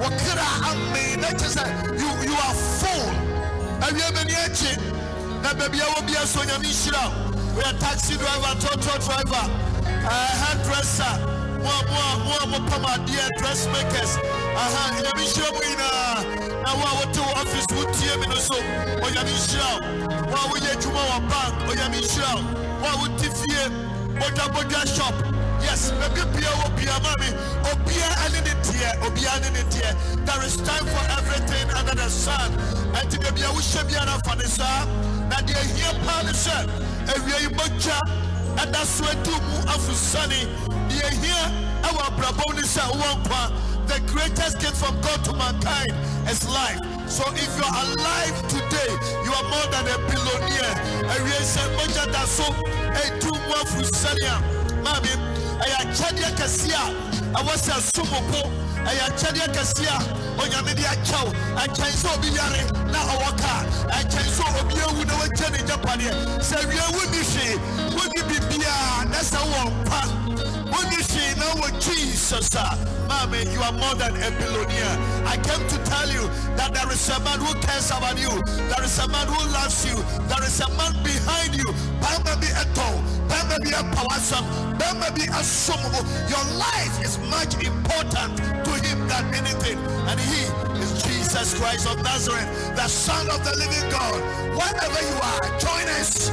wɔkra ame na kyɛ sɛ you are full. Awie bɛni akyi na baabi a wɔ bia so nyame nhyira wo woyɛ taxi driver toto driver. Hairdresser. Mo a mo a mo a dressmakers. Aha nyame nhyira mu nyinaa na wo a wote wo office wotie me no so onyame nhyira wo a woyɛ bank onyame nhyira wo a wote fie bodwabodwa shop yes baabi bia wɔ bia ma me obia ne ne teɛ obia ne ne teɛ there is time for everything under the sun. And to be a wohyɛ biara fa ne saa na deɛ hia paa ne sɛ awia yi mogya ɛda so adu mu afusane deɛ hia ɛwɔ abrabɔ ne sɛ wowɔ nkwa the greatest gift from God to mankind is life. So if you are alive today, you are more than a billionaire. Awie sɛ mogya da so etu mu afusane a maame ɛyɛ akyɛdeɛ kɛseɛ a ɛwɔ sɛ somopo ɛyɛ akyɛdeɛ kɛseɛ a onyame de akyɛw. Ɛnkyɛn sɛ obi yare na ɔwɔ kaa. Ɛnkyɛn sɛ obi awu na wakyɛ ne gyapadeɛ sɛ wie wonni hwee wonni biribiaa na sɛ wɔ nkwa. Wonni hwee na wɔ jesus a. Maame you are more than a billionaire. I came to tell you that there is a man who cares about you. There is a man who loves you. There is a man behind you. Bɛrima bi ɛtɔ bɛrima bi ɛpawasɛm bɛrima bi asom wo your life is much important to him than anything. And he is jesus christ of nazareth the son of the living god. Wherever you are join us.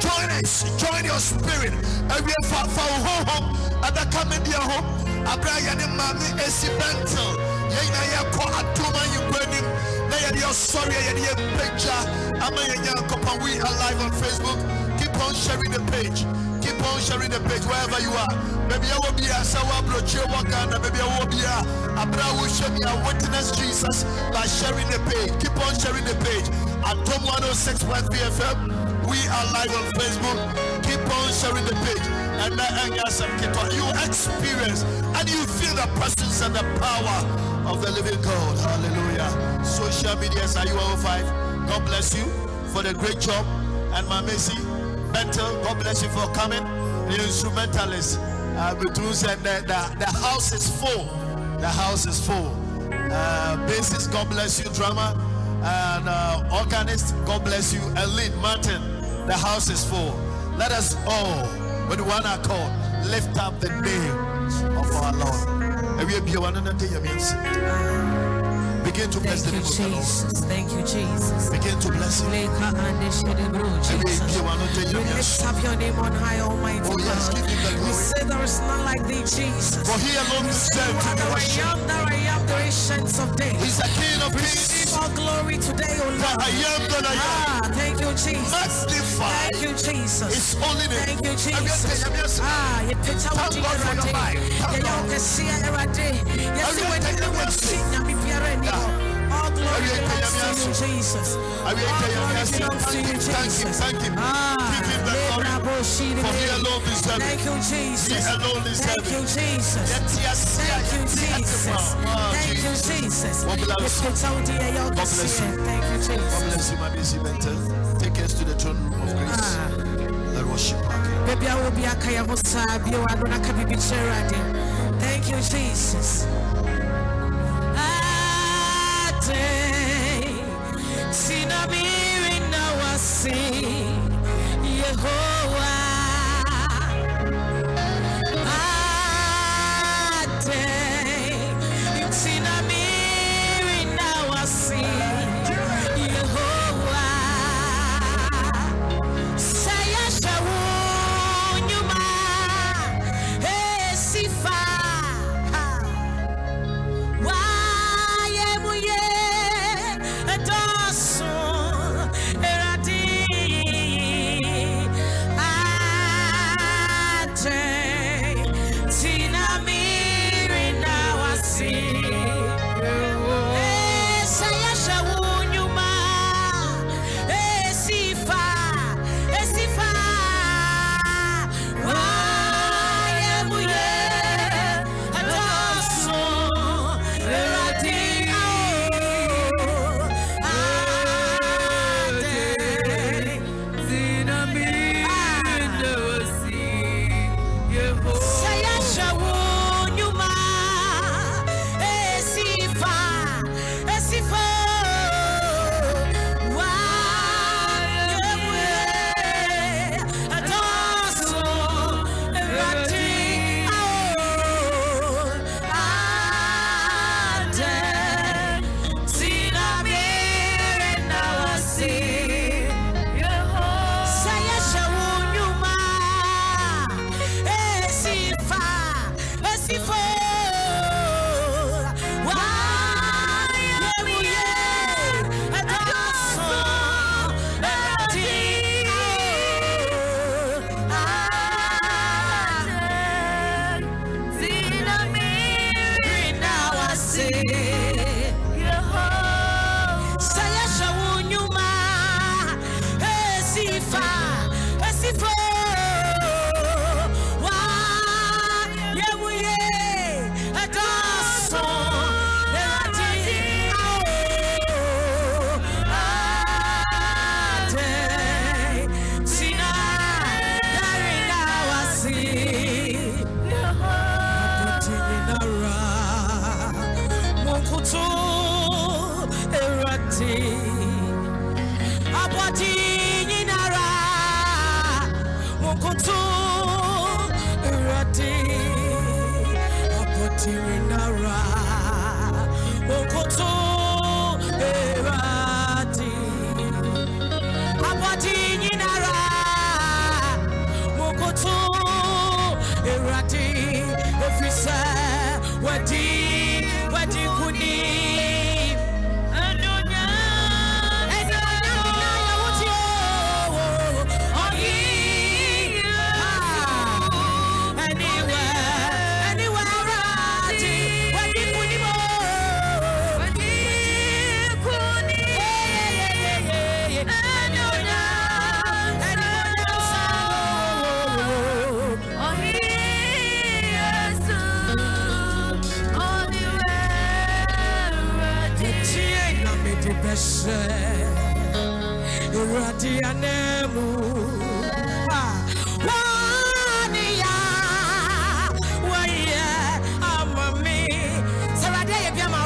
Join us. Join your spirit. Ɛwie fa fa wo honhom adaka media ho. Abere a yɛne maame esi bɛntel yɛn nyinaa yɛkɔ atom ayikɔ anim na yɛde ɔsɔre a yɛde yɛmpagya ama yɛn nyankopɔn we are live on facebook keep on sharing the page keep on sharing the page wherever you are Maybe I will be a sawa broche wakanda. Maybe I will be a abra will show me a witness Jesus by sharing the page. Keep on sharing the page. At Tom 106.3 FM, we are live on Facebook. Keep on sharing the page. And that you experience and you feel the presence and the power of the living God. Hallelujah. Social media, are you 5? God bless you for the great job. And my Messi, Mental, God bless you for coming. The instrumentalist. Uh, said that the, the house is full. The house is full. Uh, bassist, God bless you. Drummer and uh, organist, God bless you. Elite Martin, the house is full. Let us all, with one accord, lift up the name of our Lord. Begin to bless Thank the you, name of the Lord. Jesus. Thank you, Jesus. Begin to bless him. Leka ande shede bro, And we be one another, We lift up your name on high, Almighty Oh, yes, God. give him the We say there is none like thee, Jesus. For he alone deserves to be the I am that I am, the ancients of days. He's the King of Receive Kings. all glory today, O Lord. I am that I am. Ah, thank you, Jesus. Magnify Thank you, Jesus. His holy name. Thank you, And we are saying, Jesus. we are saying, Ah, you picture what you God for your life. Thank Yeah, you can see it every day. Yes, And we are saying, you will see, Pierre you. All glory belongs to you, Jesus. And we are All saying, glory belongs to Thank you, thank him, Jesus. Ah, For he alone deserves Thank you, He Jesus. alone deserves Thank you. Jesus. He Thank you, Jesus. Thank you, Jesus. Jesus. God bless You you. what you are God bless you. Thank you, Jesus. you, my busy mentor. Take us to the throne room of grace. Ah. Let worship our King. Baby,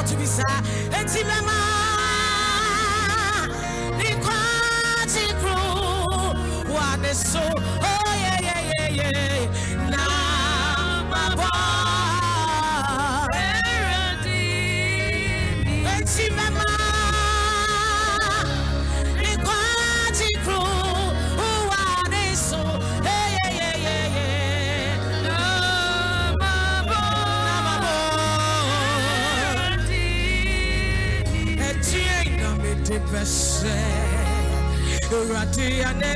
tu vis ça. sɛ awurade anɛ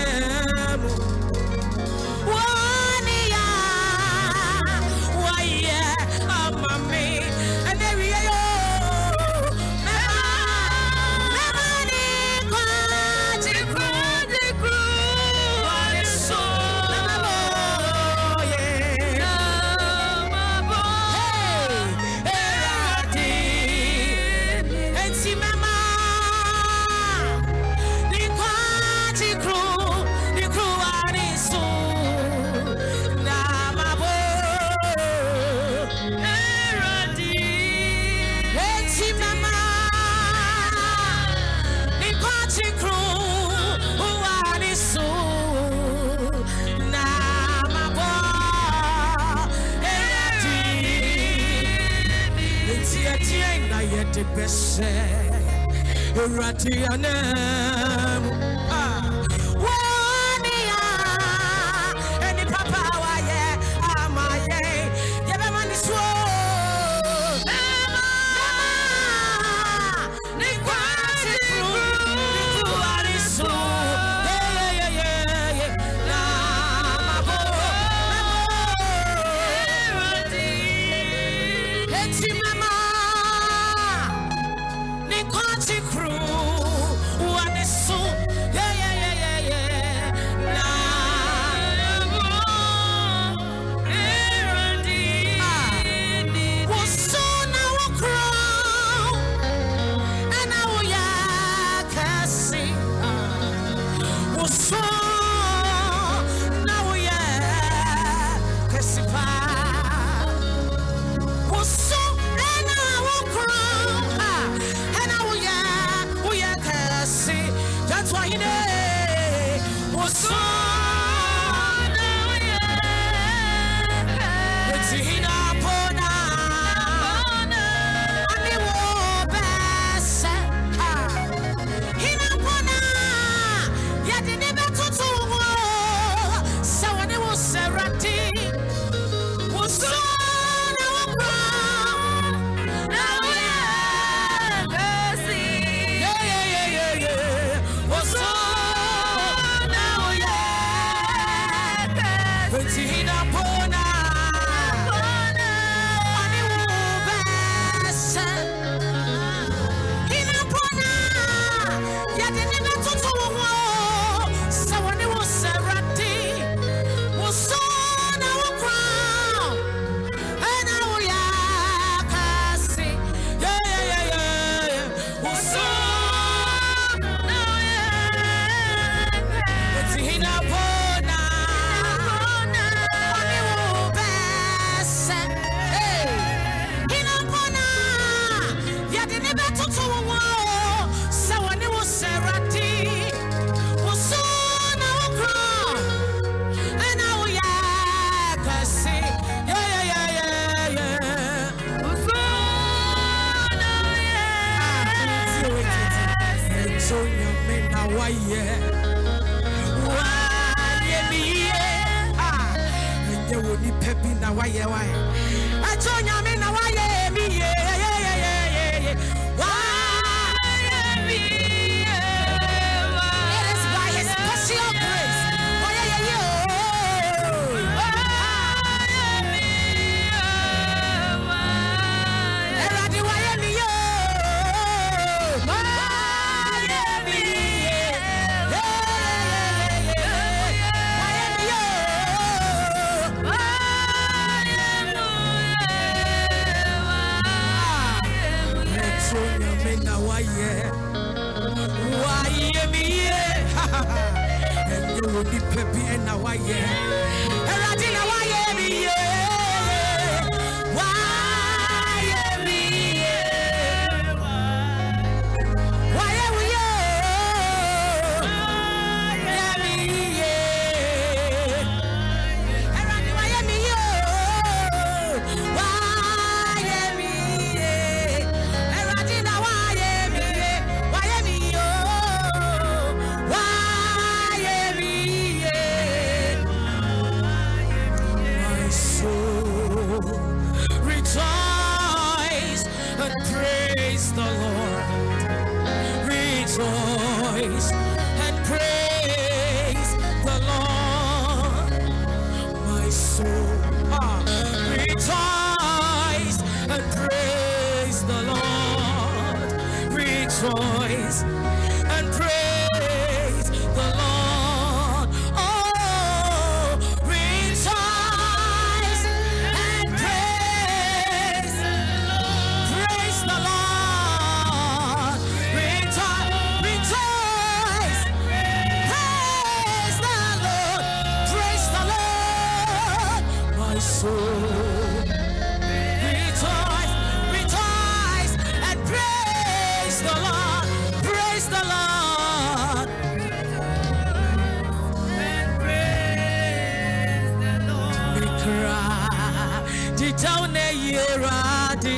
de pese erati anem nǹkan ti waye waye niye ah enye woni pepi na waye waye acho nyame na waye niye wayɛ wayɛ miyɛ ɛnyɛ wɔ nipa bi ɛna wayɛ ɛwurade na wayɛ. soul. Rejoice, rejoice, and praise the Lord, praise the Lord. And praise the Lord. We cry, Dito ne yera di.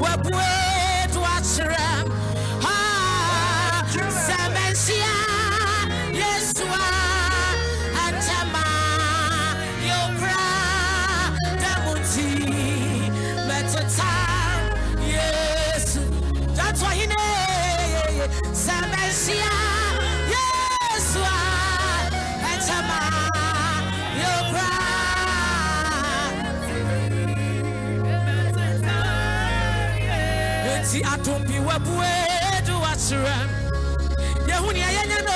Wapua! atopi wabue duwasura yehuni ayanyano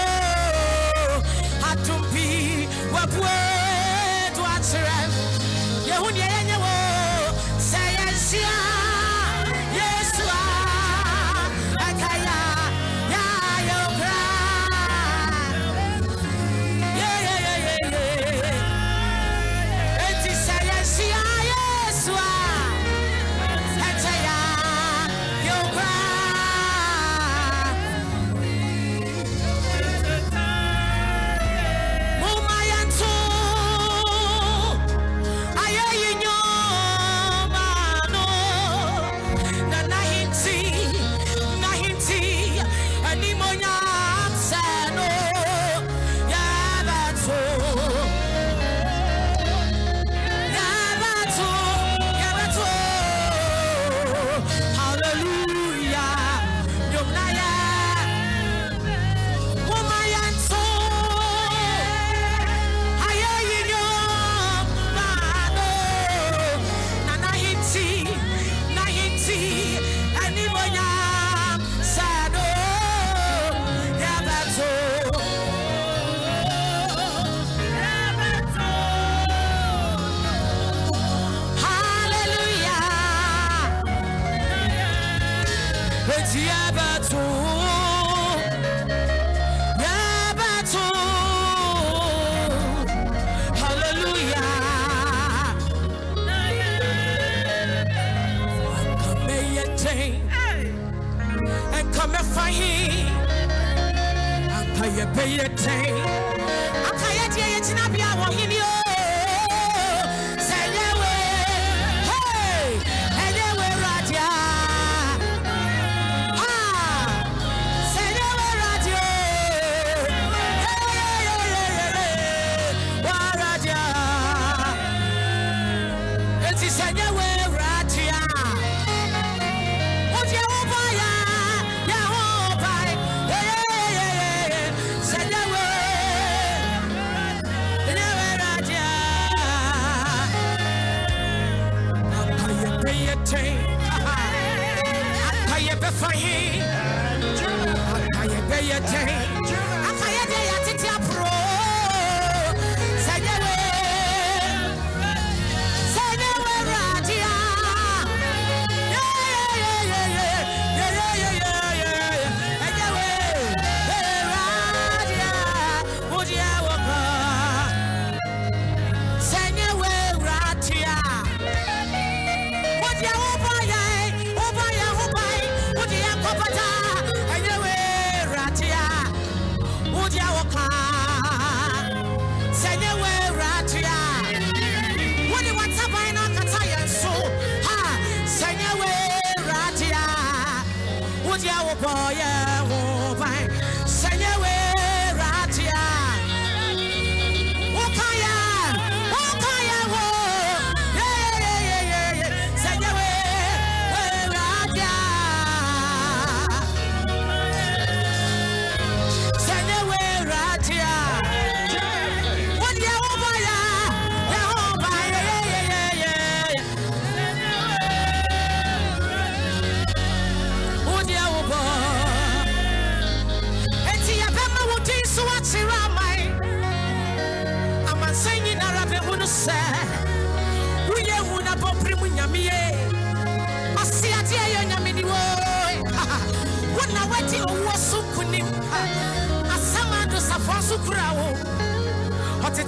yeah, oh, bang.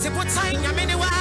tiputsainya mene wa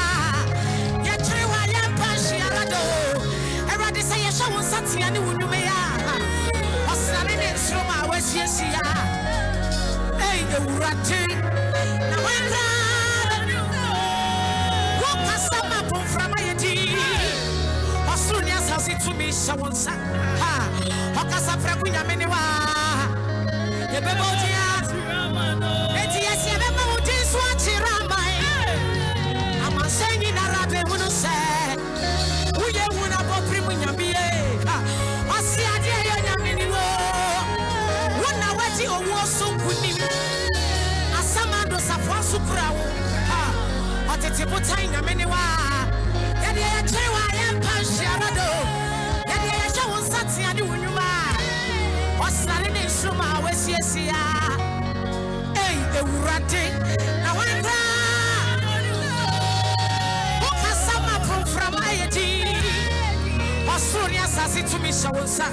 tumi hyɛ wo nsa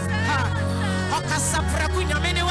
nyame